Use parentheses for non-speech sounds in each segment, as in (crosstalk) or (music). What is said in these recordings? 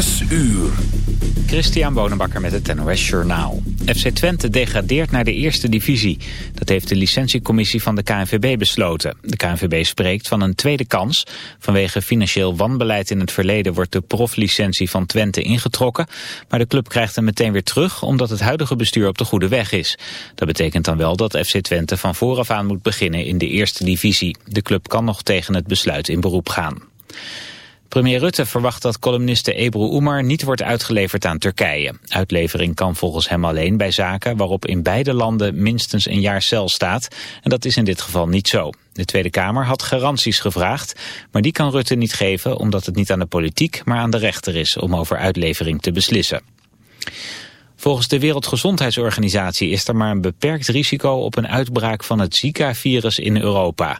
Zes uur. Christian Bonenbakker met het NOS Journaal. FC Twente degradeert naar de eerste divisie. Dat heeft de licentiecommissie van de KNVB besloten. De KNVB spreekt van een tweede kans. Vanwege financieel wanbeleid in het verleden wordt de proflicentie van Twente ingetrokken. Maar de club krijgt hem meteen weer terug omdat het huidige bestuur op de goede weg is. Dat betekent dan wel dat FC Twente van vooraf aan moet beginnen in de eerste divisie. De club kan nog tegen het besluit in beroep gaan. Premier Rutte verwacht dat columniste Ebru Umar niet wordt uitgeleverd aan Turkije. Uitlevering kan volgens hem alleen bij zaken waarop in beide landen minstens een jaar cel staat. En dat is in dit geval niet zo. De Tweede Kamer had garanties gevraagd, maar die kan Rutte niet geven omdat het niet aan de politiek, maar aan de rechter is om over uitlevering te beslissen. Volgens de Wereldgezondheidsorganisatie is er maar een beperkt risico op een uitbraak van het Zika-virus in Europa.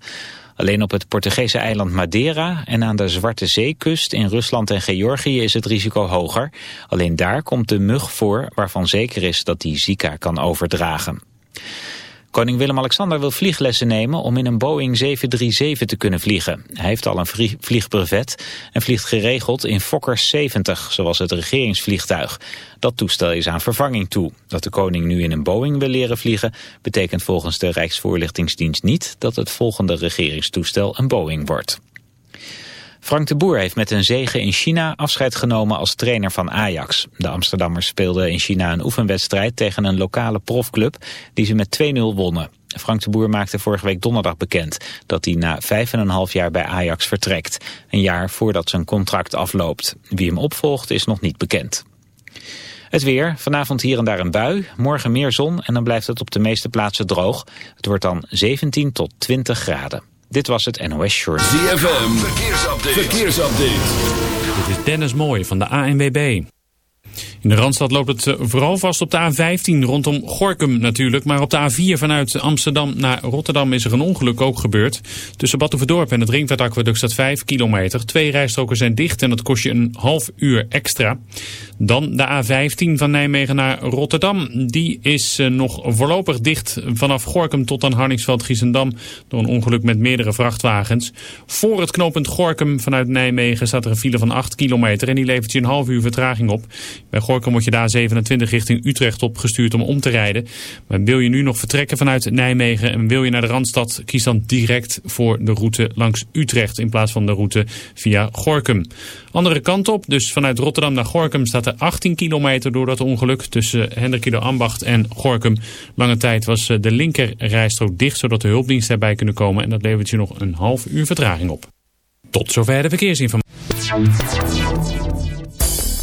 Alleen op het Portugese eiland Madeira en aan de Zwarte Zeekust in Rusland en Georgië is het risico hoger. Alleen daar komt de mug voor waarvan zeker is dat die Zika kan overdragen. Koning Willem-Alexander wil vlieglessen nemen om in een Boeing 737 te kunnen vliegen. Hij heeft al een vliegbrevet en vliegt geregeld in Fokker 70, zoals het regeringsvliegtuig. Dat toestel is aan vervanging toe. Dat de koning nu in een Boeing wil leren vliegen... betekent volgens de Rijksvoorlichtingsdienst niet... dat het volgende regeringstoestel een Boeing wordt. Frank de Boer heeft met een zege in China afscheid genomen als trainer van Ajax. De Amsterdammers speelden in China een oefenwedstrijd tegen een lokale profclub die ze met 2-0 wonnen. Frank de Boer maakte vorige week donderdag bekend dat hij na 5,5 jaar bij Ajax vertrekt. Een jaar voordat zijn contract afloopt. Wie hem opvolgt is nog niet bekend. Het weer, vanavond hier en daar een bui, morgen meer zon en dan blijft het op de meeste plaatsen droog. Het wordt dan 17 tot 20 graden. Dit was het NOS Short. ZFM, verkeersupdate. verkeersupdate. Dit is Dennis Mooij van de ANWB. In de Randstad loopt het eh, vooral vast op de A15 rondom Gorkum natuurlijk. Maar op de A4 vanuit Amsterdam naar Rotterdam is er een ongeluk ook gebeurd. Tussen Batuverdorp en het Ringvaartaqueduct staat 5 kilometer. Twee rijstroken zijn dicht en dat kost je een half uur extra. Dan de A15 van Nijmegen naar Rotterdam. Die is eh, nog voorlopig dicht vanaf Gorkum tot aan Harningsveld-Giessendam door een ongeluk met meerdere vrachtwagens. Voor het knooppunt Gorkum vanuit Nijmegen staat er een file van 8 kilometer en die levert je een half uur vertraging op. Bij Gorkum wordt je daar 27 richting Utrecht opgestuurd om om te rijden. Maar wil je nu nog vertrekken vanuit Nijmegen en wil je naar de Randstad, kies dan direct voor de route langs Utrecht in plaats van de route via Gorkum. Andere kant op, dus vanuit Rotterdam naar Gorkum staat er 18 kilometer door dat ongeluk tussen Hendrikido Ambacht en Gorkum. Lange tijd was eh, de linker rijstrook dicht zodat de hulpdiensten erbij kunnen komen en dat levert je nog een half uur vertraging op. Tot zover de verkeersinformatie.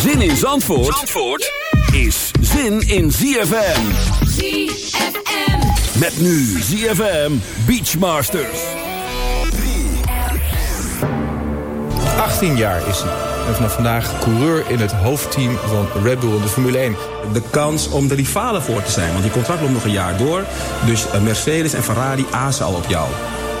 Zin in Zandvoort, Zandvoort is zin in ZFM. ZFM. Met nu ZFM Beachmasters. 18 jaar is hij. En vanaf vandaag coureur in het hoofdteam van Red Bull in de Formule 1. de kans om de rivalen voor te zijn. Want die contract loopt nog een jaar door. Dus eh, Mercedes en Ferrari azen al op jou.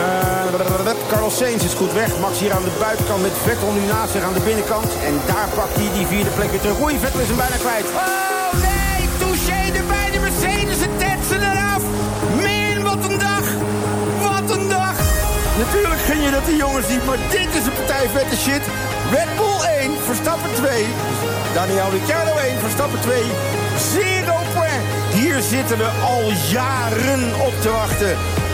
Eh, Carlos Sainz is goed weg. Max hier aan de buitenkant met Vettel nu naast zich aan de binnenkant. En daar pakt hij die vierde plek weer terug. Oei, Vettel is hem bijna kwijt. Oh nee, touché erbij. De Mercedes, en tetsen eraf. Min, wat een dag. Wat een dag. Natuurlijk ging je dat die jongens niet, maar dit is een partij vette shit. Red Bull 1, Verstappen 2. Daniel Ricciardo 1, Verstappen 2. Zero point. Hier zitten we al jaren op te wachten.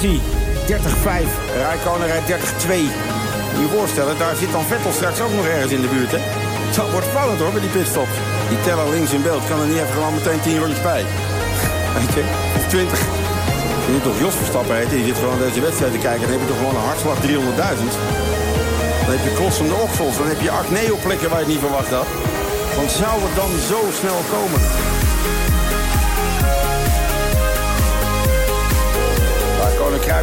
Daar is hij. 30-5. Rijkonen rijdt 30-2. Moet je je voorstellen, daar zit dan Vettel straks ook nog ergens in de buurt, hè? Dat wordt spannend hoor, bij die pitstop. Die teller links in beeld kan er niet even gewoon meteen 10 rondjes bij. (laughs) Weet je? Of 20. Als je nu toch Jos Verstappen heet, die zit gewoon deze wedstrijd te kijken... dan heb je toch gewoon een hartslag 300.000. Dan heb je klossende oksels, dan heb je acneo-plekken waar je het niet verwacht had. Want zou het dan zo snel komen?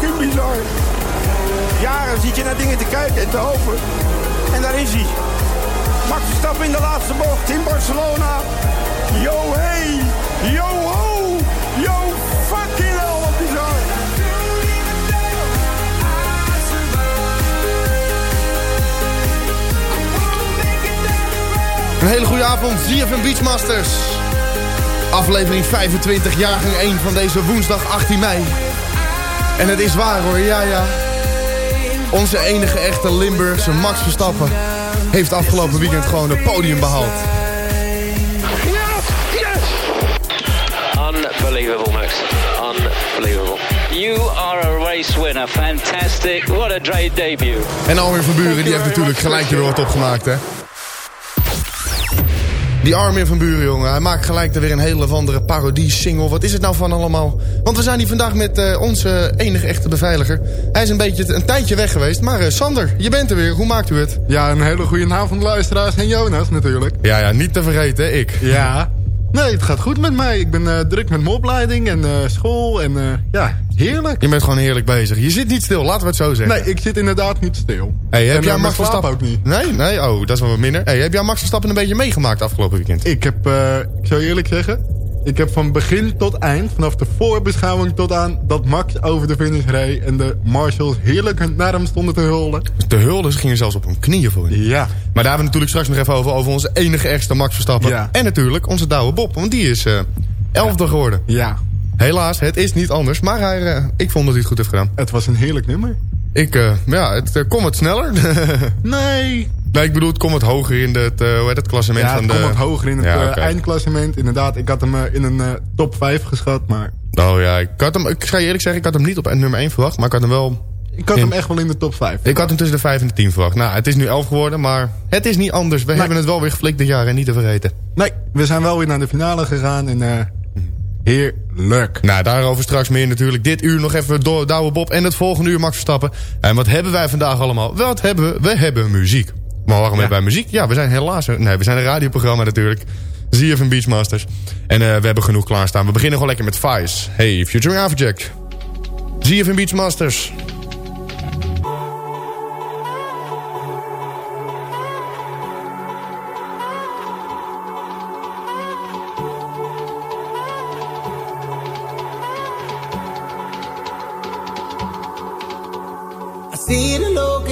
fucking bizar. Jaren zit je naar dingen te kijken en te hopen. En daar is hij. Max Verstappen in de laatste bocht in Barcelona. Yo hey, yo ho, yo fucking hell, wat bizar. Een hele goede avond, ZFM Beachmasters. Aflevering 25, jaargang 1 van deze woensdag 18 mei. En het is waar hoor, ja ja. Onze enige echte Limburgse Max Verstappen heeft afgelopen weekend gewoon het podium behaald. Unbelievable, Max. Unbelievable. You are a race winner. Fantastic. What a great debut. En Alweer van Buren, die heeft natuurlijk gelijk weer wat opgemaakt, hè. Die Armin van Buren, jongen. Hij maakt gelijk er weer een hele of andere parodie-single. Wat is het nou van allemaal? Want we zijn hier vandaag met uh, onze enige echte beveiliger. Hij is een beetje een tijdje weg geweest. Maar uh, Sander, je bent er weer. Hoe maakt u het? Ja, een hele goede avond luisteraars. En Jonas natuurlijk. Ja, ja, niet te vergeten, ik. Ja. Nee, het gaat goed met mij. Ik ben uh, druk met mijn opleiding en school. En ja, heerlijk. Je bent gewoon heerlijk bezig. Je zit niet stil, laten we het zo zeggen. Nee, ik zit inderdaad niet stil. Hey, heb jij Max Verstappen ook niet? Nee, nee, oh, dat is wel wat minder. Hey, heb jij Max Verstappen een beetje meegemaakt afgelopen weekend? Ik heb, ik zou eerlijk zeggen... Ik heb van begin tot eind, vanaf de voorbeschouwing tot aan dat Max over de finish reed... en de marshals heerlijk naar hem stonden te hulden. De hulden, ze gingen zelfs op hun knieën voor hem. Ja. Maar daar hebben we natuurlijk straks nog even over, over onze enige echte Max Verstappen. Ja. En natuurlijk onze Douwe Bob, want die is uh, elfde ja. geworden. Ja. Helaas, het is niet anders, maar hij, uh, ik vond dat hij het goed heeft gedaan. Het was een heerlijk nummer. Ik, uh, ja, het, kom het sneller? (laughs) nee. Nee, ik bedoel, het komt hoger in het, uh, hoe heet het klassement ja, van de... komt hoger in het ja, okay. eindklassement. Inderdaad, ik had hem uh, in een top 5 geschat, maar... Oh ja, ik, had hem, ik ga je eerlijk zeggen, ik had hem niet op nummer 1 verwacht, maar ik had hem wel... Ik had in, hem echt wel in de top 5. Ik had hem tussen de 5 en de 10 verwacht. Nou, het is nu 11 geworden, maar het is niet anders. We nee. hebben het wel weer geflikt dit jaar en niet te vergeten. Nee, we zijn wel weer naar de finale gegaan en... Heerlijk. Nou, daarover straks meer natuurlijk. Dit uur nog even door Douwe Bob en het volgende uur Max Verstappen. En wat hebben wij vandaag allemaal? Wat hebben we? We hebben muziek. Maar waarom hebben wij muziek? Ja, we zijn helaas... Nee, we zijn een radioprogramma natuurlijk. ZFM Beachmasters. En uh, we hebben genoeg klaarstaan. We beginnen gewoon lekker met Vice. Hey, Futuring Afterjack. ZFM Beachmasters. sex.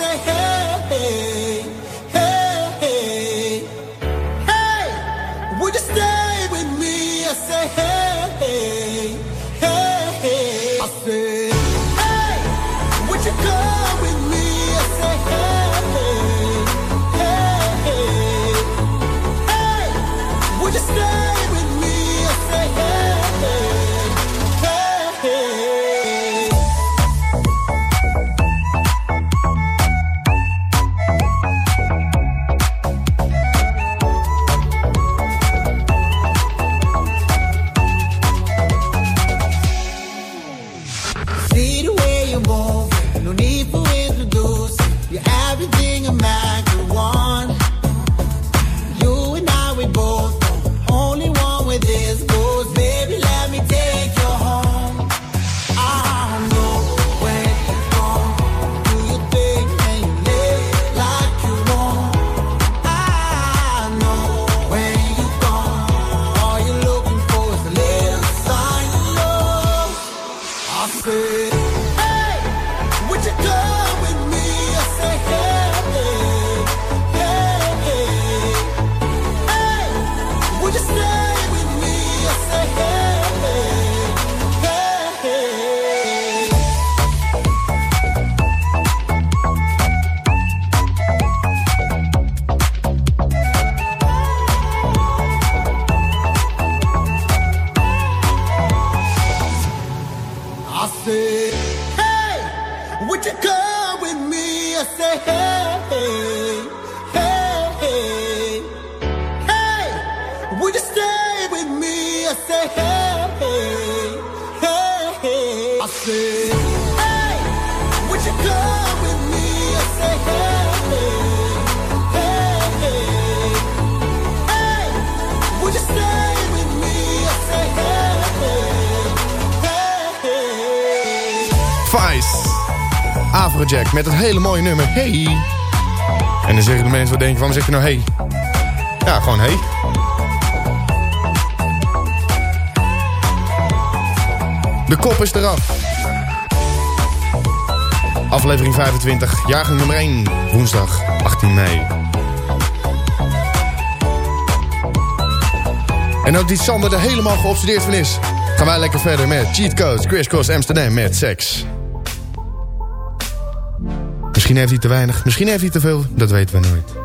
the hate. mooie nummer. Hey. En dan zeggen de mensen, wat denk je, waarom zeg je nou hey? Ja, gewoon hey. De kop is eraf. Aflevering 25, jaargang nummer 1, woensdag 18 mei. En ook die Sander er helemaal geobsedeerd van is... gaan wij lekker verder met Cheat Codes, Chris Cross Amsterdam met seks. Misschien heeft hij te weinig, misschien heeft hij te veel. Dat weten we nooit.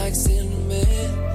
like cinnamon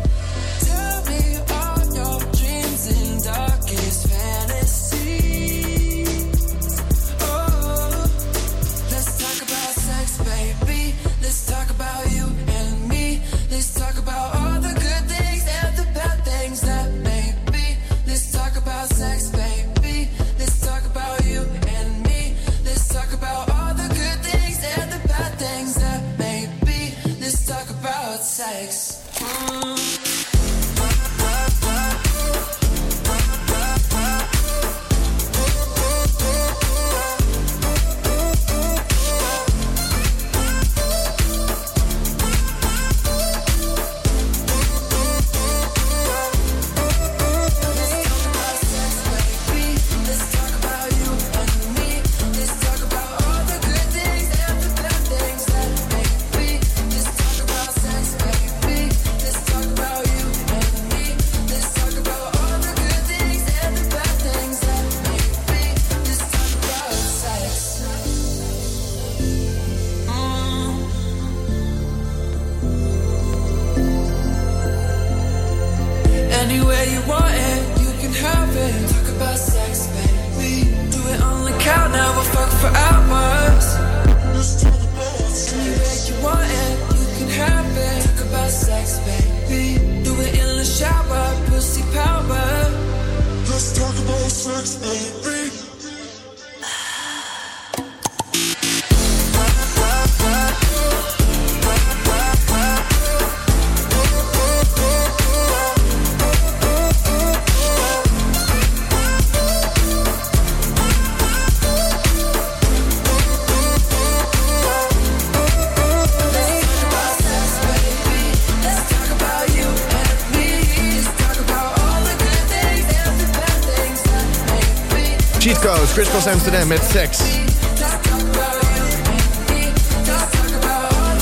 Cross Amsterdam met seks.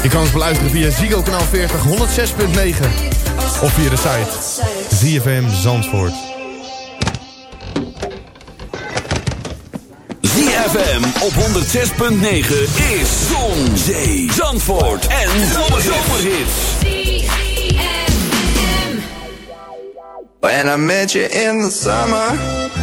Je kan ons beluisteren via Ziggo kanaal 40 106.9 of via de site ZFM Zandvoort. ZFM op 106.9 is Zon, Zee, Zandvoort en Zomerhits. When I met you in the summer,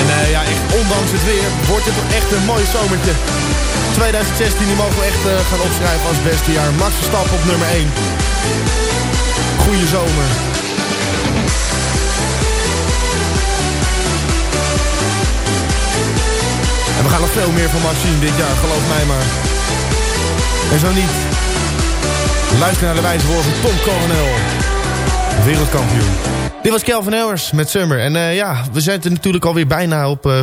En eh, ja, echt, ondanks het weer wordt het toch echt een mooi zomertje. 2016 die mogen we echt eh, gaan opschrijven als beste jaar. Max Verstappen op nummer 1. Goeie zomer. En we gaan nog veel meer van Max zien dit jaar, geloof mij maar. En zo niet. Luister naar de wijze woorden van Tom Coronel. Wereldkampioen. Dit was Kelvin Ellers met Summer. En eh, ja, we zitten natuurlijk alweer bijna op eh 25%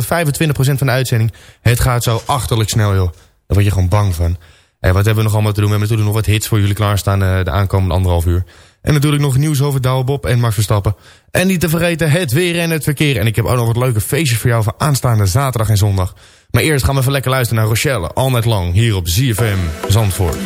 van de uitzending. Het gaat zo achterlijk snel, joh. Daar word je gewoon bang van. En wat hebben we nog allemaal te doen? We hebben natuurlijk nog wat hits voor jullie klaarstaan eh, de aankomende anderhalf uur. En natuurlijk nog nieuws over Douwe Bob en Max Verstappen. En niet te vergeten het weer en het verkeer. En ik heb ook nog wat leuke feestjes voor jou voor aanstaande zaterdag en zondag. Maar eerst gaan we even lekker luisteren naar Rochelle. All Night Long hier op ZFM Zandvoort.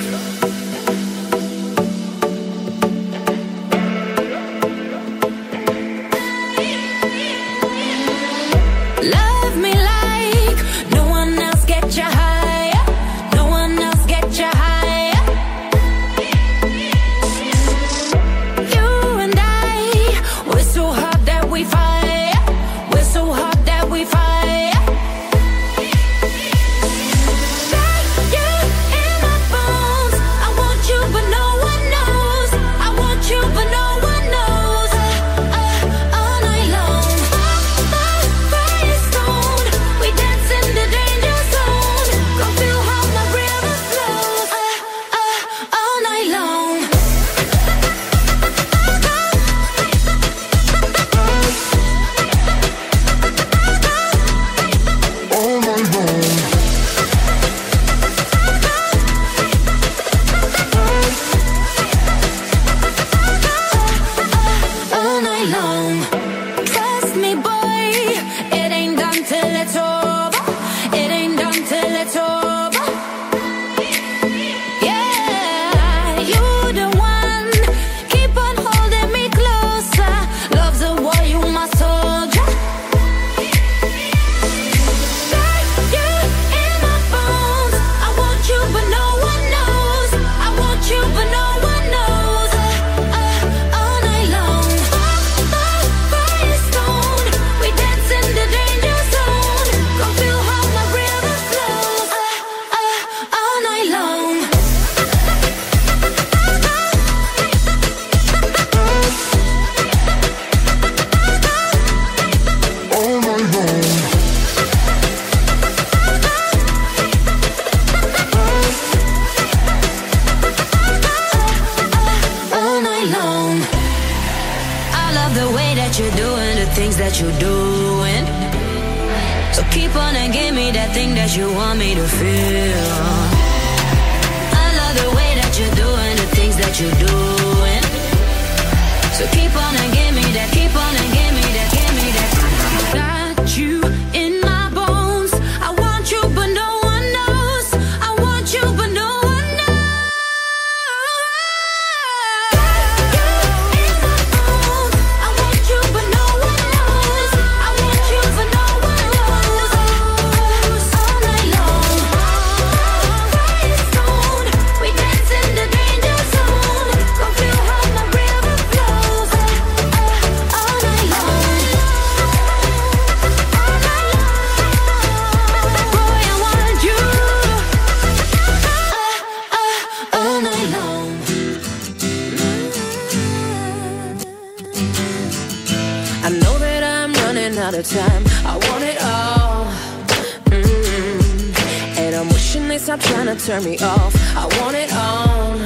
Stop trying to turn me off. I want it all.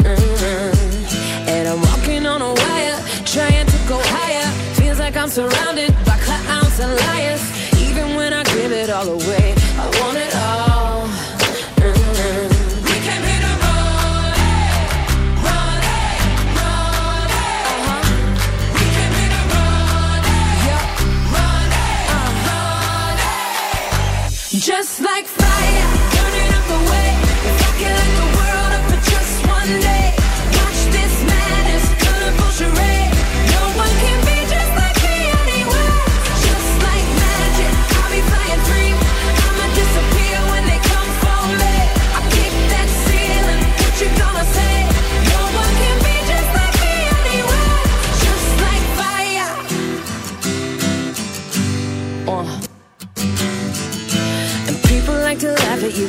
mm And I'm walking on a wire, trying to go higher. Feels like I'm surrounded by clowns and liars. Even when I give it all away,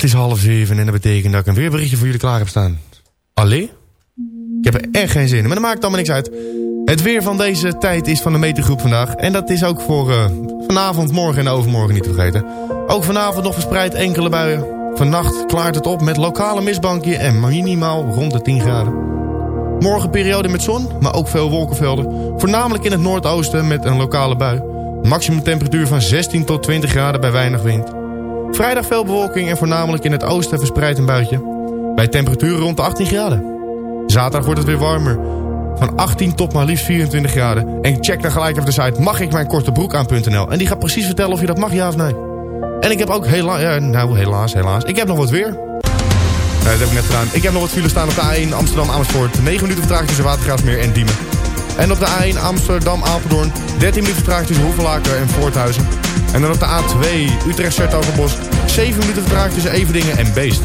Het is half zeven en dat betekent dat ik een weerberichtje voor jullie klaar heb staan. Allee? Ik heb er echt geen zin in, maar dat maakt allemaal niks uit. Het weer van deze tijd is van de metergroep vandaag. En dat is ook voor eh, vanavond, morgen en overmorgen niet te vergeten. Ook vanavond nog verspreid enkele buien. Vannacht klaart het op met lokale mistbankje en minimaal rond de 10 graden. Morgen periode met zon, maar ook veel wolkenvelden. Voornamelijk in het noordoosten met een lokale bui. Maximum temperatuur van 16 tot 20 graden bij weinig wind. Vrijdag veel bewolking en voornamelijk in het oosten verspreid een buitje. Bij temperaturen rond de 18 graden. Zaterdag wordt het weer warmer. Van 18 tot maar liefst 24 graden. En check dan gelijk even de site mag ik mijn korte broek aan.nl. En die gaat precies vertellen of je dat mag, ja of nee. En ik heb ook helaas, ja, nou helaas, helaas. Ik heb nog wat weer. Nee, dat heb ik net gedaan. Ik heb nog wat files staan op de A1 Amsterdam-Amersfoort. 9 minuten vertraging tussen Watergraafsmeer en Diemen. En op de A1 Amsterdam-Apeldoorn. 13 minuten vertraging tussen Hoevelaken en Voorthuizen. En dan op de A2 Utrecht-Sertogenbos. 7 minuten vertraging tussen Evedingen en Beest.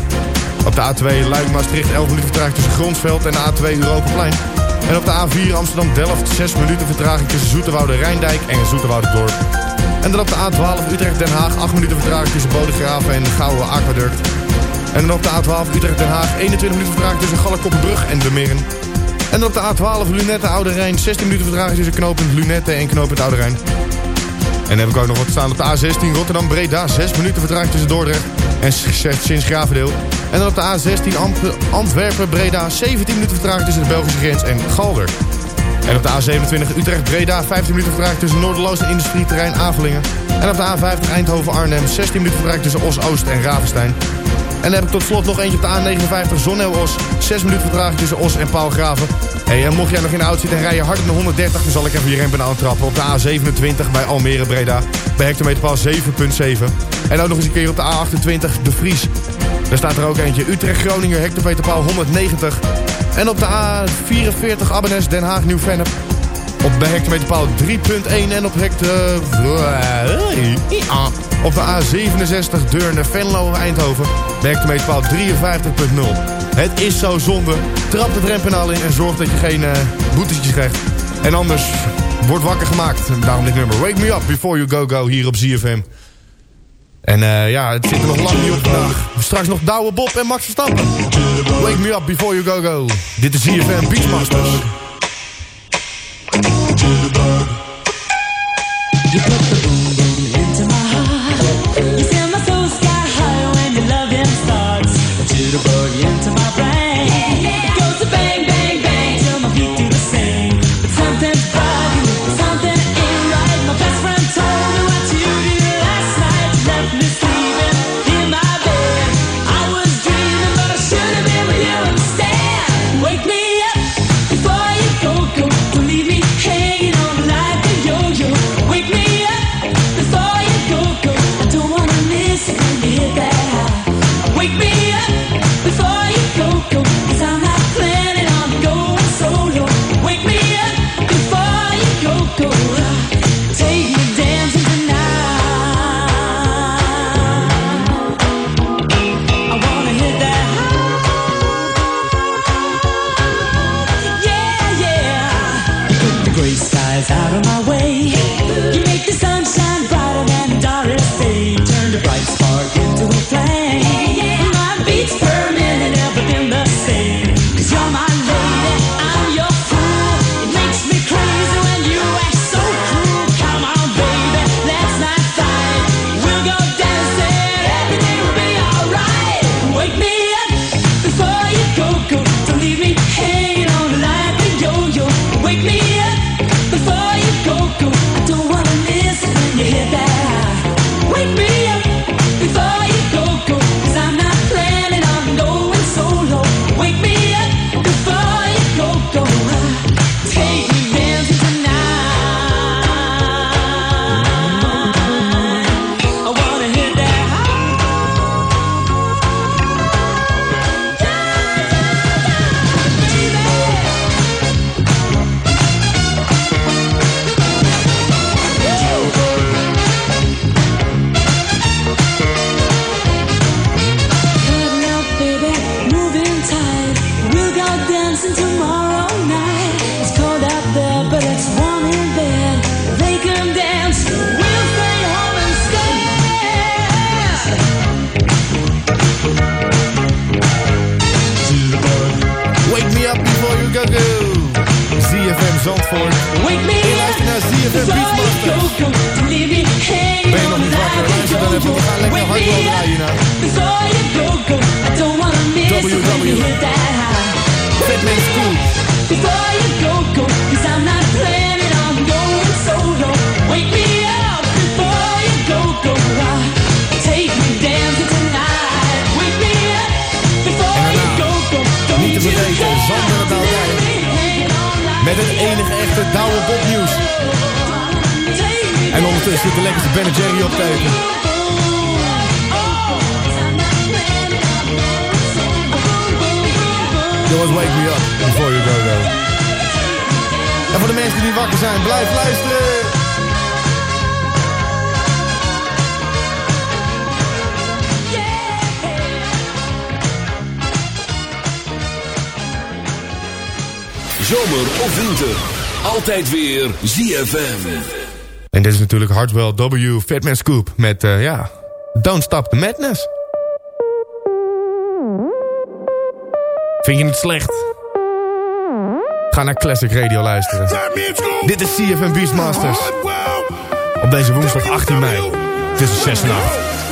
Op de A2 Luik-Maastricht 11 minuten vertraging tussen Gronsveld en de A2 Europaplein. En op de A4 Amsterdam-Delft 6 minuten vertraging tussen Zoeterwoude Rijndijk en Zoeterwoude Dorp. En dan op de A12 Utrecht-Den Haag 8 minuten vertraging tussen Bodegraven en Gouwe Aquaduct. En dan op de A12 Utrecht-Den Haag 21 minuten vertraging tussen Gallenkoppenbrug en De Meren. En op de A12 Lunette Oude Rijn 16 minuten vertraging tussen knooppunt Lunette en knooppunt Oude Rijn. En dan heb ik ook nog wat staan op de A16 Rotterdam-Breda 6 minuten vertraging tussen Dordrecht en Sint-Gravendeel. En dan op de A16 Amp- Antwerpen-Breda 17 minuten vertraging tussen de Belgische grens en Galder. En op de A27 Utrecht-Breda 15 minuten vertraging tussen Noorderloos en industrieterrein Avelingen. En op de A50 Eindhoven-Arnhem 16 minuten vertraging tussen Os-Oost en Ravenstein. En dan heb ik tot slot nog eentje op de A59 Zonnel-Os. 6 minuten vertraging tussen Os en Paalgraven. Hey, en mocht jij nog in de auto zitten en rij je harder dan 130... dan zal ik even je rempedaal trappen op de A27 bij Almere-Breda. Bij hectometerpaal 7.7. En ook nog eens een keer op de A28 De Vries. Daar staat er ook eentje. Utrecht-Groningen hectometerpaal 190. En op de A44 Abbenes Den Haag Nieuw-Vennep. Op de hectometerpaal 3.1 en op hecto... Op de A67 Deurne Venlo Eindhoven werkte 53.0. Het is zo zonde. Trap de drempenaal in en zorg dat je geen uh, boetetjes krijgt. En anders wordt wakker gemaakt. Daarom dit nummer. Wake me up before you go go hier op ZFM. En eh, ja, het zit er nog lang niet op vandaag. Straks nog Douwe Bob en Max Verstappen. Wake me up before you go go. Dit is ZFM Beachmasters. You feel zit de lekkerste Ben Jerry op tegen. Jongens, wake me up before you go go. En voor de mensen die wakker zijn, blijf luisteren. Zomer of winter, altijd weer ZFM. En dit is natuurlijk Hardwell W. Fatman Scoop met, eh, ja, Don't Stop the Madness. Vind je het slecht? Ga naar Classic Radio luisteren. Dit is CFM Beastmasters. Op deze woensdag 18 mei tussen 6 en 8.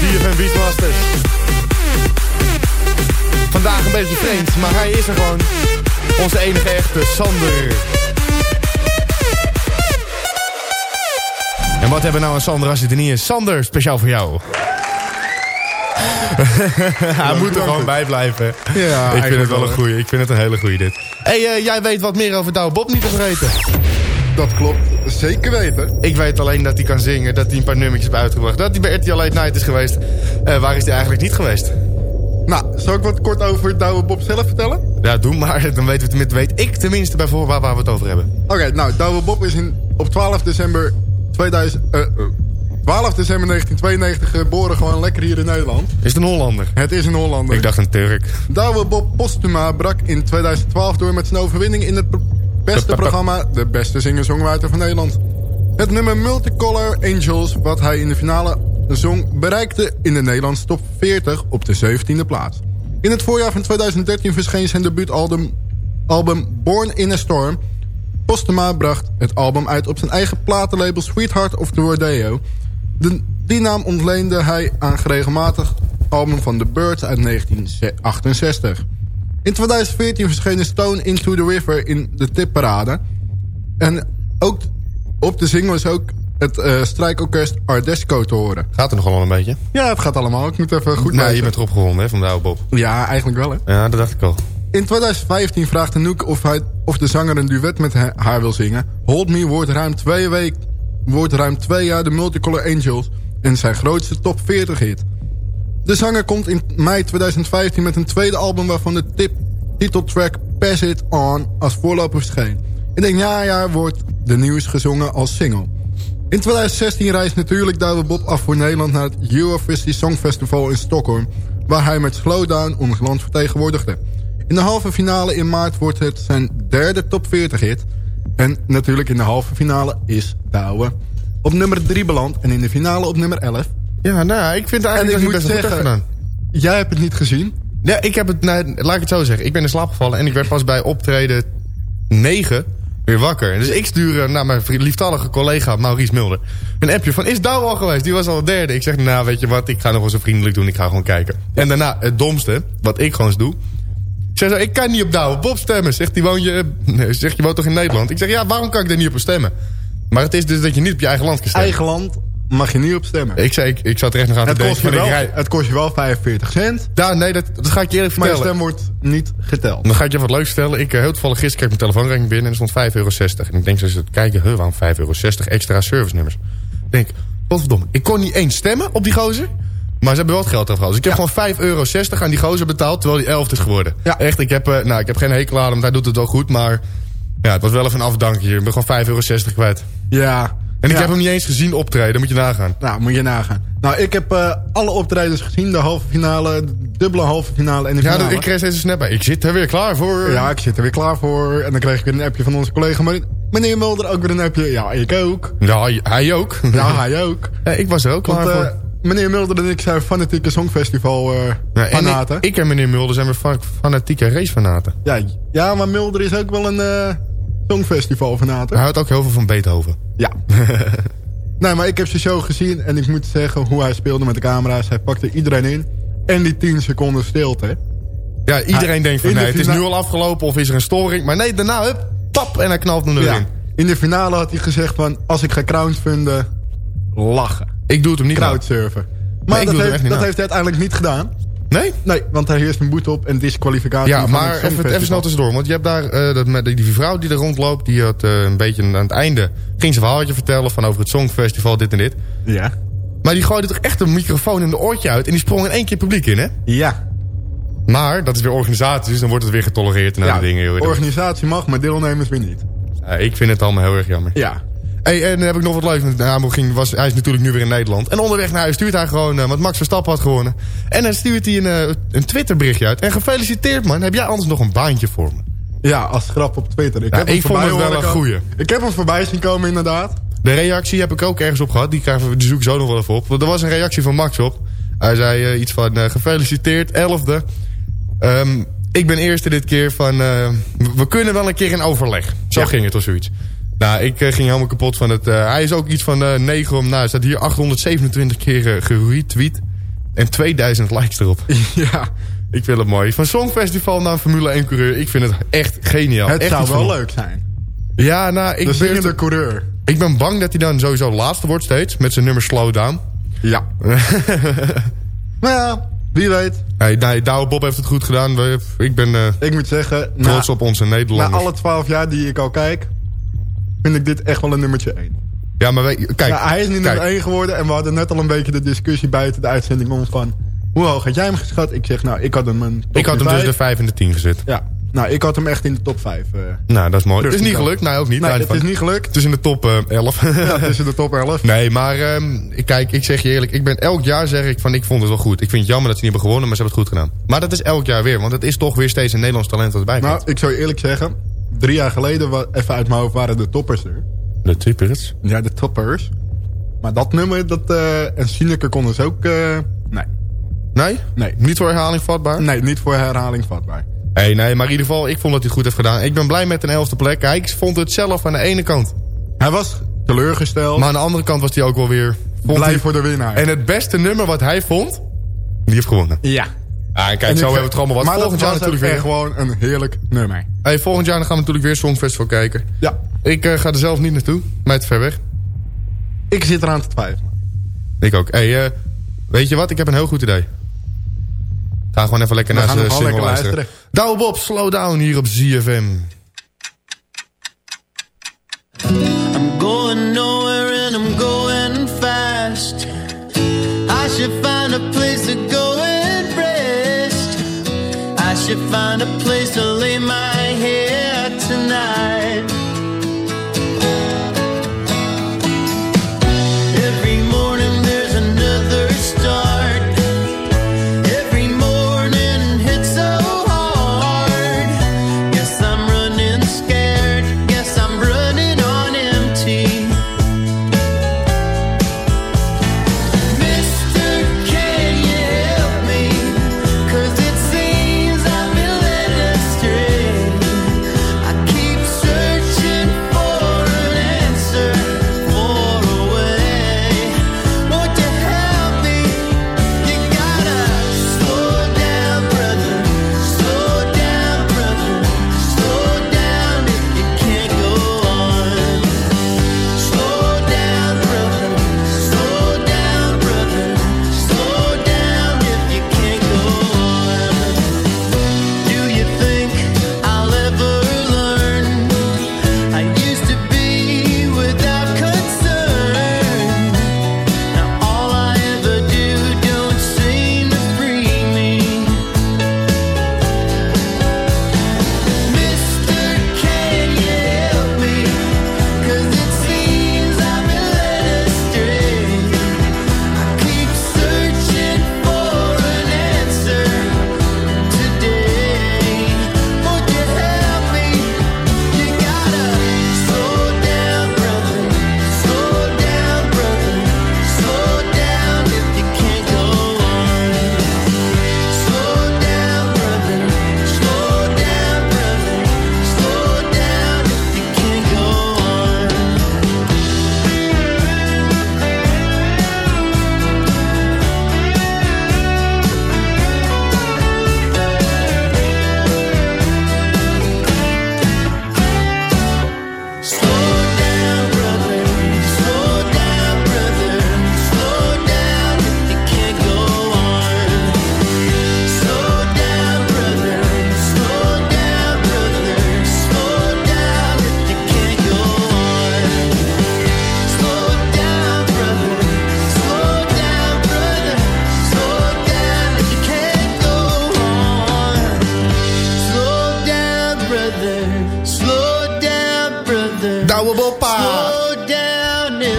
4FM Beatmasters. Vandaag een beetje vreemd, maar hij is er gewoon. Onze enige echte Sander. En wat hebben we nou aan Sander als hij er niet is? Sander, speciaal voor jou. (laughs) hij moet er gewoon bij blijven. Ja, ik vind het wel een goeie. Ik vind het een hele goeie dit. hey, eh, jij weet wat meer over Douwe Bob niet te vergeten. Dat klopt. Zeker weten. Ik weet alleen dat hij kan zingen, dat hij een paar nummertjes heeft uitgebracht. Dat hij bij RTL Late Night is geweest. Eh, waar is hij eigenlijk niet geweest? Nou, zal ik wat kort over Douwe Bob zelf vertellen? Ja, doe maar. Dan weten we tenminste, weet ik tenminste bij voorbaat waar we het over hebben. Oké, nou, Douwe Bob is in, op 12 december 2000... eh, eh, 12 december 1992 geboren, gewoon lekker hier in Nederland. Is het een Hollander? Het is een Hollander. Ik dacht een Turk. Douwe Bob Postuma brak in 2012 door met zijn overwinning in het beste (laughs) programma De Beste Singer-Songwriter van Nederland. Het nummer Multicolor Angels, wat hij in de finale zong, bereikte in de Nederlandse top 40 op de 17e plaats. In het voorjaar van 2013 verscheen zijn debuutalbum album Born in a Storm. Postuma bracht het album uit op zijn eigen platenlabel Sweetheart of the Rodeo. De, die naam ontleende hij aan geregelmatig album van The Birds uit 1968. In 2014 verscheen Stone Into the River in de tipparade. En ook op de single is ook het eh strijkorkest Ardesco te horen. Gaat er nog wel een beetje? Ja, het gaat allemaal. Ik moet even goed Nee, luisteren. je bent erop gewonnen hè, van Douwe Bob. Ja, eigenlijk wel hè. Ja, dat dacht ik al. In 2015 vraagt Anouk of, hij, of de zanger een duet met haar wil zingen. Hold Me wordt ruim twee, week, wordt ruim twee jaar de Multicolor Angels... en zijn grootste top 40 hit. De zanger komt in mei 2015 met een tweede album... waarvan de titeltrack Pass It On als voorloper verscheen. In het najaar wordt de nieuws gezongen als single. In 2016 reist natuurlijk Douwe Bob af voor Nederland... naar het Eurovisie Songfestival in Stockholm... waar hij met Slowdown ons land vertegenwoordigde. In de halve finale in maart wordt het zijn derde top 40 hit. En natuurlijk in de halve finale is Douwe op nummer 3 beland... en in de finale op nummer 11. Ja, nou, ik vind eigenlijk en dat moet hij best wel goed zeggen, gedaan. jij hebt het niet gezien. Ja, ik heb het, nee, laat ik het zo zeggen. Ik ben in slaap gevallen en ik werd pas bij optreden 9 weer wakker. Dus ik stuur eh, naar mijn vriend- lieftallige collega Maurice Mulder een appje van... Is Douwe al geweest? Die was al de derde. Ik zeg, nou weet je wat, ik ga nog eens zo vriendelijk doen. Ik ga gewoon kijken. En daarna, het domste, wat ik gewoon eens doe... Ik zeg zo, ik kan niet op Douwe Bob stemmen. Zegt hij, woon je, nee, zegt je woont toch in Nederland? Ik zeg, ja, waarom kan ik daar niet op stemmen? Maar het is dus dat je niet op je eigen land kan stemmen. Eigen land mag je niet op stemmen. Ik zei, ik, ik zat er echt nog aan Het te denken. wel, rij- het kost je wel 45 cent. Ja, nee, dat, dat ga ik je eerlijk vertellen. stem wordt niet geteld. Dan ga ik je wat leuks vertellen. Ik, eh, heel toevallig gisteren kreeg ik mijn telefoonrekening binnen en er stond 5,60 euro. En ik denk zo te kijken, huh, waarom 5,60 euro extra servicenummers? Ik denk, godverdomme, ik kon niet eens stemmen op die gozer. Maar ze hebben wel het geld eraf gehad. Dus ik heb gewoon 5,60 euro aan die gozer betaald, terwijl die 11 is geworden. Echt, ik heb, eh, nou, ik heb geen hekel aan hem, want hij doet het wel goed. Maar ja, het was wel even een afdankje. Ik ben gewoon 5,60 euro kwijt. Ja. En ik Ja. heb hem niet eens gezien optreden, moet je nagaan. Nou, moet je nagaan. Nou, ik heb eh, alle optredens gezien. De halve finale, de dubbele halve finale en de Ja, finale. ik kreeg steeds een snap bij. Ik zit er weer klaar voor. Ja, ik zit er weer klaar voor. En dan kreeg ik weer een appje van onze collega. Meneer Mulder ook weer een appje. Ja, ik ook. Ja, hij- ook. Ja, hij ook. (laughs) Ja, ik was er ook klaar Want eh, voor. meneer Mulder en ik zijn fanatieke songfestival eh Ja, en fanaten. ik, ik en meneer Mulder zijn weer fa- fanatieke racefanaten. Ja, ja, maar Mulder is ook wel een eh songfestival fanaten. Hij houdt ook heel veel van Beethoven. Ja. (laughs) nee, maar ik heb zijn show gezien en ik moet zeggen hoe hij speelde met de camera's. Hij pakte iedereen in. En die 10 seconden stilte. Ja, iedereen denkt van in de nee, het is nu al afgelopen of is er een storing. Maar nee, daarna, hup, pap, en hij knalt hem erin. Ja. In de finale had hij gezegd van... als ik ga crowdfunden, lachen. Ik doe het hem niet. Crowdsurfen. Maar ik dat, heeft, dat heeft hij uiteindelijk niet gedaan. Nee? Nee, want hij heerst een boete op en disqualificatie Ja, maar het even, snel tussendoor. Want je hebt daar eh, dat, met die, vrouw die er rondloopt. Die had eh, een beetje aan het einde... ging ze een verhaaltje vertellen van over het Songfestival, dit en dit. Ja. Maar die gooide toch echt een microfoon in de oortje uit... en die sprong in één keer publiek in, hè? Ja. Maar, dat is weer organisatie, dus dan wordt het weer getolereerd en ja, die dingen. joh. organisatie mag, maar deelnemers weer niet. Ik vind het allemaal heel erg jammer. Ja. Hey, en dan heb ik nog wat leuks. met- Nou, hij ging, was, hij is natuurlijk nu weer in Nederland. En onderweg naar huis stuurt hij gewoon, eh, want Max Verstappen had gewonnen. En dan stuurt hij een, eh, een Twitterberichtje uit. En gefeliciteerd man, heb jij anders nog een baantje voor me? Ja, als grap op Twitter. Ik, heb hem ik vond voorbij het wel een goeie. Ik heb hem voorbij zien komen inderdaad. De reactie heb ik ook ergens op gehad. Die, krijgen we, die zoek ik zo nog wel even op. Want er was een reactie van Max op. Hij zei eh, iets van, gefeliciteerd, elfde. Ehm, ik ben eerste dit keer van... we kunnen wel een keer in overleg. Zo Ja. ging het of zoiets. Nou, ik eh, ging helemaal kapot van het... eh, hij is ook iets van eh 9 om... Nou, staat hier 827 keer geretweet. En 2000 likes erop. (laughs) ja. Ik vind het mooi. Van Songfestival naar Formule 1 coureur. Ik vind het echt geniaal. het echt zou wel van- leuk zijn. Ja, nou, ik de ben- coureur. ik ben bang dat hij dan sowieso laatste wordt steeds. Met zijn nummer Slowdown. Ja. Maar (laughs) ja, wie weet. hey, nee, Douwe Bob heeft het goed gedaan. Ik ben eh, Ik moet zeggen, trots na, op onze na Nederlanders. alle twaalf jaar die ik al kijk... vind ik dit echt wel een nummertje 1. Ja, maar kijk. Ja, hij is niet kijk. nummer 1 geworden. En we hadden net al een beetje de discussie buiten de uitzending om van... Hoe hoog had jij hem geschat? Ik zeg, nou, ik had hem een top Ik had hem tussen de 5. 5 en de 10 gezet. Ja, nou, ik had hem echt in de top 5. eh Nou, dat is mooi. Durf Het is niet ik gelukt. Nee, ook niet. Nee, Nou, het van- is niet gelukt. Het is in de top eh, 11. Ja, tussen de top 11. (laughs) Nee, maar ehm, kijk, ik zeg je eerlijk. Ik ben elk jaar zeg ik van ik vond het wel goed. Ik vind het jammer dat ze niet hebben gewonnen, maar ze hebben het goed gedaan. Maar dat is elk jaar weer. Want het is toch weer steeds een Nederlands talent dat erbij komt. Nou, ik zou je eerlijk zeggen... Drie jaar geleden, even uit mijn hoofd, waren de toppers er. de Trippers. Ja, de toppers. Maar dat nummer, dat... eh en Sineke konden ze ook... eh, nee. Nee? Nee. Niet voor herhaling vatbaar? Nee, niet voor herhaling vatbaar. Hey, nee, maar in ieder geval, ik vond dat hij goed heeft gedaan. Ik ben blij met een elfde plek. Hij vond het zelf aan de ene kant. Hij was teleurgesteld. Maar aan de andere kant was hij ook wel weer... blij hij- voor de winnaar. En het beste nummer wat hij vond, die heeft gewonnen. ja. Ah, kijk, En zo hebben we het allemaal wat. Maar volgend jaar natuurlijk weer. echt gewoon een heerlijk nummer. Hey, volgend jaar dan gaan we natuurlijk weer Songfestival kijken. Ja. Ik eh, ga er zelf niet naartoe. Mij te ver weg. Ik zit eraan te twijfelen. Ik ook. Hey, eh, weet je wat? Ik heb een heel goed idee. Ga gewoon even lekker We naar wel single lekker luisteren. luisteren. Douwe Bob, slow down hier op ZFM. I'm going nowhere and I'm going fast. Find a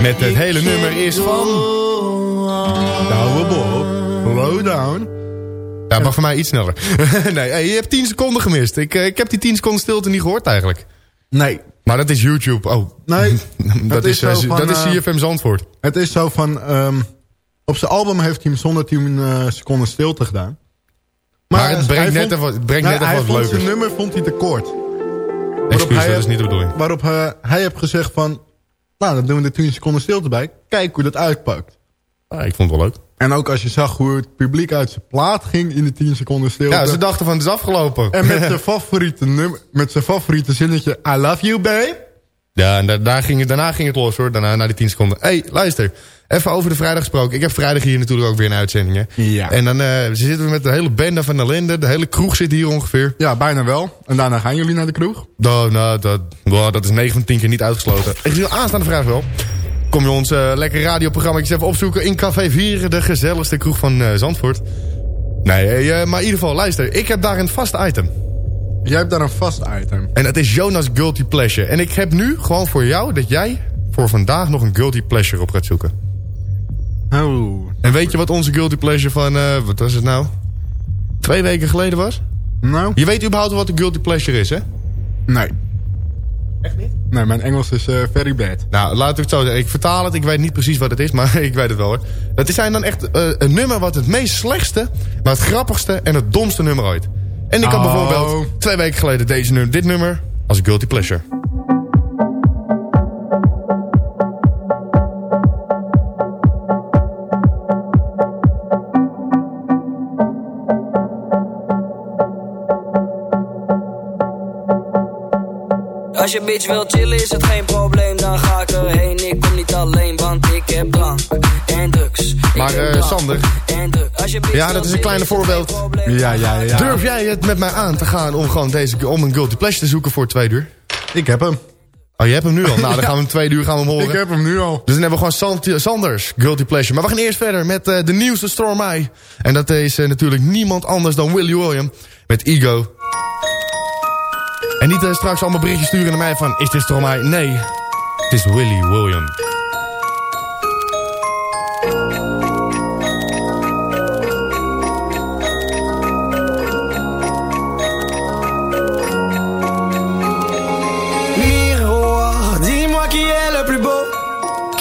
Met het hele nummer is van... Douwe Bob. Slow down. Ja, mag voor mij iets sneller. (laughs) nee, hey, je hebt 10 seconden gemist. Ik, eh, ik heb die 10 seconden stilte niet gehoord eigenlijk. Nee. Maar dat is YouTube. Oh. Nee. (laughs) dat, is, eh, van, dat is eh, CFM Zandvoort. Het is zo van... ehm, op zijn album heeft hij hem zonder 10 eh, seconden stilte gedaan. Maar het brengt hij net vond- even- het brengt Nee, net even hij wat zijn nummer vond hij te kort. Excuus, hij dat is niet de bedoeling. Waarop eh, hij heeft gezegd van... Nou, dan doen we er 10 seconden stilte bij. Kijk hoe dat uitpakt. Ah, ik vond het wel leuk. En ook als je zag hoe het publiek uit zijn plaat ging in de 10 seconden stilte. Ja, ze dachten van het is afgelopen. En met (laughs) zijn favoriete, nummer, met zijn favoriete zinnetje... I love you, babe. Ja, en da- daar ging het, daarna ging het los hoor. Daarna, na die 10 seconden. Hé, hey, luister. Even over de vrijdag gesproken. Ik heb vrijdag hier natuurlijk ook weer een uitzending. Hè? Ja. En dan eh, zitten we met de hele bende van ellende. De hele kroeg zit hier ongeveer. Ja, bijna wel. En daarna gaan jullie naar de kroeg. Nou, nou dat, wow, dat is 9 van 10 keer niet uitgesloten. Ik zie aanstaande vrijdag wel. Kom je ons eh lekker radioprogramma even opzoeken in Café 4. De gezelligste kroeg van eh, Zandvoort. Nee, maar in ieder geval, luister. Ik heb daar een vast item. Jij hebt daar een vast item. En het is Jonas Guilty Pleasure. En ik heb nu gewoon voor jou dat jij voor vandaag nog een Guilty Pleasure op gaat zoeken. Oh. En weet je wat onze Guilty Pleasure van, eh, wat was het nou? Twee weken geleden was? Nou? Je weet überhaupt wat een Guilty Pleasure is, hè? Nee. Echt niet? Nee, mijn Engels is eh, very bad. Nou, laat ik het zo zeggen. Ik vertaal het, ik weet niet precies wat het is, (laughs) maar ik weet het wel hoor. Dat is zijn dan echt eh, een nummer wat het meest slechtste, maar het grappigste en het domste nummer ooit. En ik had Oh. bijvoorbeeld twee weken geleden deze nummer, dit nummer als een Guilty Pleasure. Als je bitch wil chillen is het geen probleem, dan ga ik erheen. Ik kom niet alleen, want ik heb drank en drugs. Maar eh, Sander, ja, dat is een kleine voorbeeld. Ja, ja, ja. Durf jij het met mij aan te gaan om gewoon deze, om een Guilty Pleasure te zoeken voor twee uur? Ik heb hem. Oh, je hebt hem nu al? Nou, dan (laughs) gaan we hem twee uur gaan we hem horen. Ik heb hem nu al. Dus dan hebben we gewoon Sant- Sanders, Guilty Pleasure. Maar we gaan eerst verder met eh, de nieuwste Stromae. En dat is eh, natuurlijk niemand anders dan Willy William met Ego. En niet eh, straks allemaal berichtjes sturen naar mij van... Is dit Stromae? Nee, het is Willy William.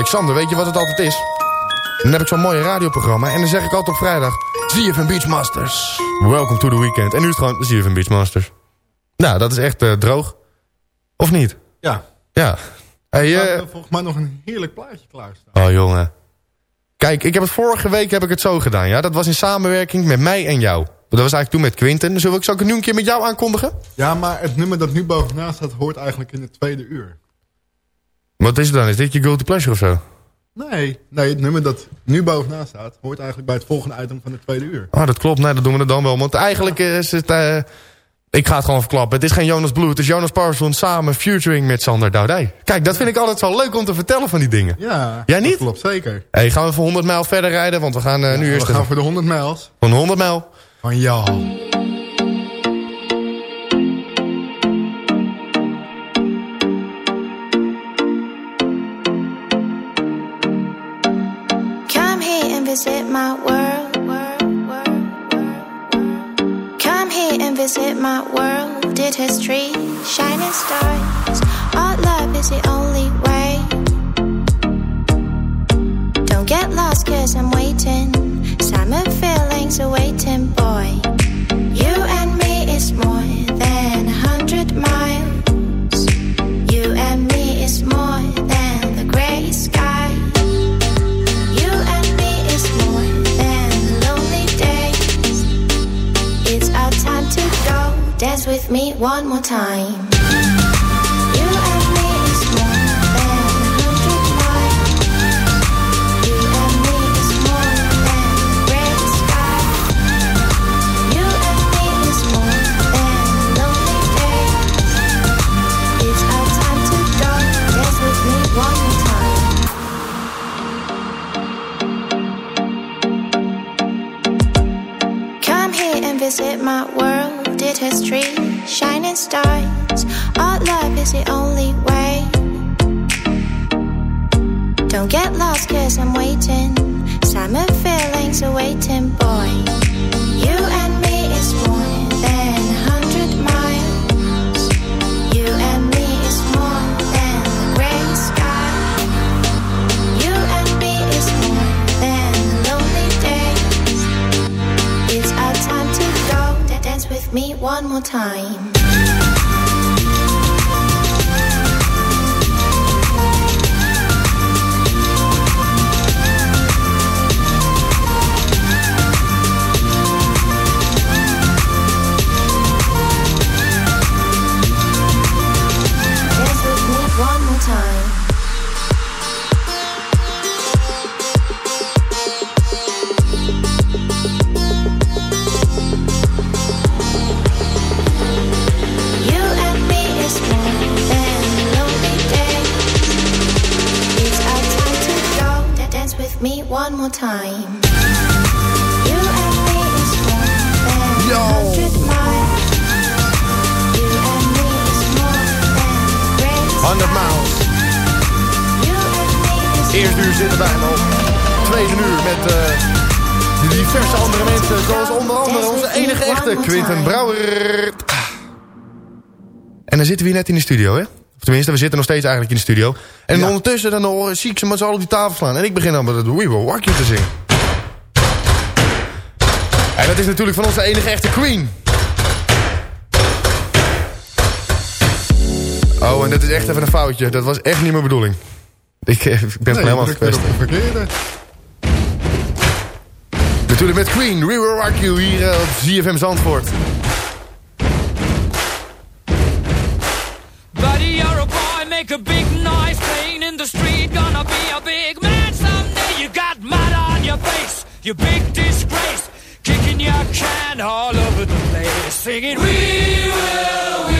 Kijk, Sander, weet je wat het altijd is? Dan heb ik zo'n mooie radioprogramma en dan zeg ik altijd op vrijdag... ZFM Beachmasters. Welcome to the weekend. En nu is het gewoon ZFM Beachmasters. Nou, dat is echt eh, droog. Of niet? Ja. Ja. Hey, hebben volgens mij nog een heerlijk plaatje klaarstaan. oh jongen. Kijk, ik heb het vorige week heb ik het zo gedaan. Ja? Dat was in samenwerking met mij en jou. Dat was eigenlijk toen met Quinten. Zullen we, zal ik het nu een keer met jou aankondigen? Ja, maar het nummer dat nu bovenaan staat hoort eigenlijk in het tweede uur. Wat is het dan? Is dit je guilty pleasure of zo? Nee, nee, het nummer dat nu bovenaan staat hoort eigenlijk bij het volgende item van het tweede uur. Oh, dat klopt. Nee, dat doen we dan wel. Want eigenlijk is het... eh, ik ga het gewoon verklappen. Het is geen Jonas Blue. Het is Jonas Parsons samen featuring met Sander Doudij. Kijk, dat vind ik altijd zo leuk om te vertellen van die dingen. Ja, Jij niet? dat klopt zeker. Hey, gaan we voor 100 mijl verder rijden? Want we gaan eh, nu we eerst... gaan voor de 100 mijls. Van 100 mijl. Van ja. My world. Come here and visit my world. Did history, shining stars. Our love is the only way. Don't get lost, cause I'm waiting. Summer feelings are waiting, boy. You and me is more Dance with me one more time. You and me is more than hundred. You and me is more than sky. You and me is more than lonely days. It's our time to go. Dance with me one more time. Come here and visit my world. History, shining stars. Our love is the only way. Don't get lost, cause I'm waiting. Summer feelings are waiting, time. Time. You and me is more than a hundred miles. You and me is more than great 100 miles. Eerste uur zitten wij nog. Tweede uur met eh, diverse andere mensen. Zoals onder andere onze enige echte Quinten Brouwer. En dan zitten we hier net in de studio, hè? Of tenminste, we zitten nog steeds eigenlijk in de studio. En ondertussen dan hoor, zie ik ze met z'n allen op die tafel slaan. En ik begin dan met het We Will Rock You te zingen. En dat is natuurlijk van onze enige echte Queen. Oh, en dat is echt even een foutje. Dat was echt niet mijn bedoeling. Ik, eh, ik ben Nee, helemaal verkeerde. Natuurlijk met Queen, We Will Rock You hier eh, op ZFM Zandvoort. Make a big noise playing in the street. Gonna be a big man someday. You got mud on your face, you big disgrace. Kicking your can all over the place. Singing, We will, we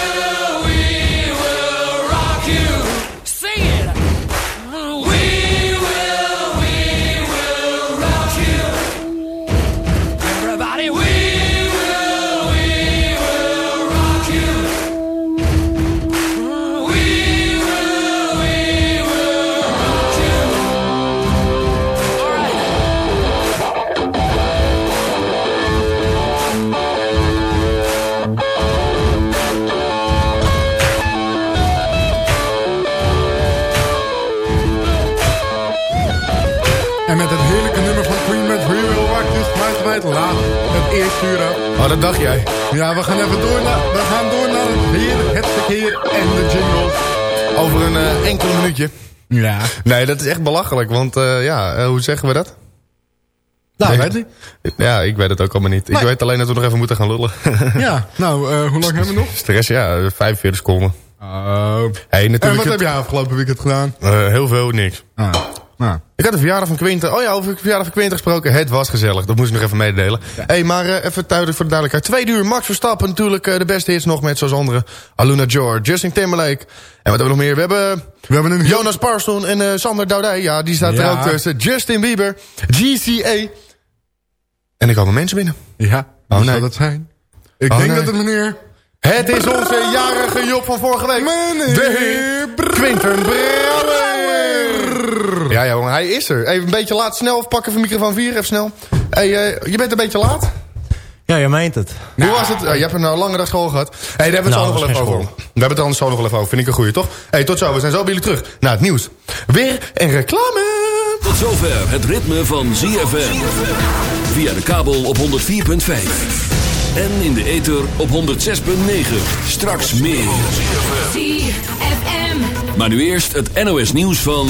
Ja, we gaan even door naar, we gaan door naar het weer, het verkeer en de jingles. Over een eh, enkel minuutje. Ja. Nee, dat is echt belachelijk. Want eh, ja, eh, hoe zeggen we dat? Nou, weet ik. Ja, ik weet het ook allemaal niet. Ik weet alleen dat we nog even moeten gaan lullen. Ja, nou, hoe lang hebben we nog? Stress, ja, eh, 45 seconden. Oh. Hey, En natuurlijk wat heb jij afgelopen weekend gedaan? Heel veel, niks. Ah. Nou. Ik had de verjaardag van Quinten. Oh ja, over de verjaardag van Quinten gesproken. Het was gezellig. Dat moest ik nog even mededelen. hey, maar eh, even duidelijk voor de duidelijkheid. Tweede uur, Max Verstappen natuurlijk. eh, de beste hits nog met zoals andere. Aluna George, Justin Timberlake. En wat hebben we nog meer? We hebben, we hebben een Jonas Parson en eh, Sander Doudij. Ja, die staat er ook tussen. Justin Bieber, GCA. En ik komen mensen binnen. Ja, Oh, wie nee. zou dat zijn? Ik Oh, denk nee. dat het meneer... Het is onze jarige Job van vorige week. Meneer de heer Quinten Brouwer. Ja, jongen, hij is er. Even een beetje laat. Snel, pak even microfoon 4, even snel. Hey, eh, je bent een beetje laat. Ja, je meent het. Hoe was het? Eh, je hebt een eh, lange dag school gehad. hey, daar hebben we het Nou, zo nog wel even over. We hebben het er anders zo nog wel even over. Vind ik een goeie, toch? hey, tot zo. We zijn zo bij jullie terug. Naar het nieuws. Weer en reclame. Tot zover het ritme van ZFM. Via de kabel op 104.5. En in de ether op 106.9. Straks meer. ZFM. Maar nu eerst het NOS nieuws van...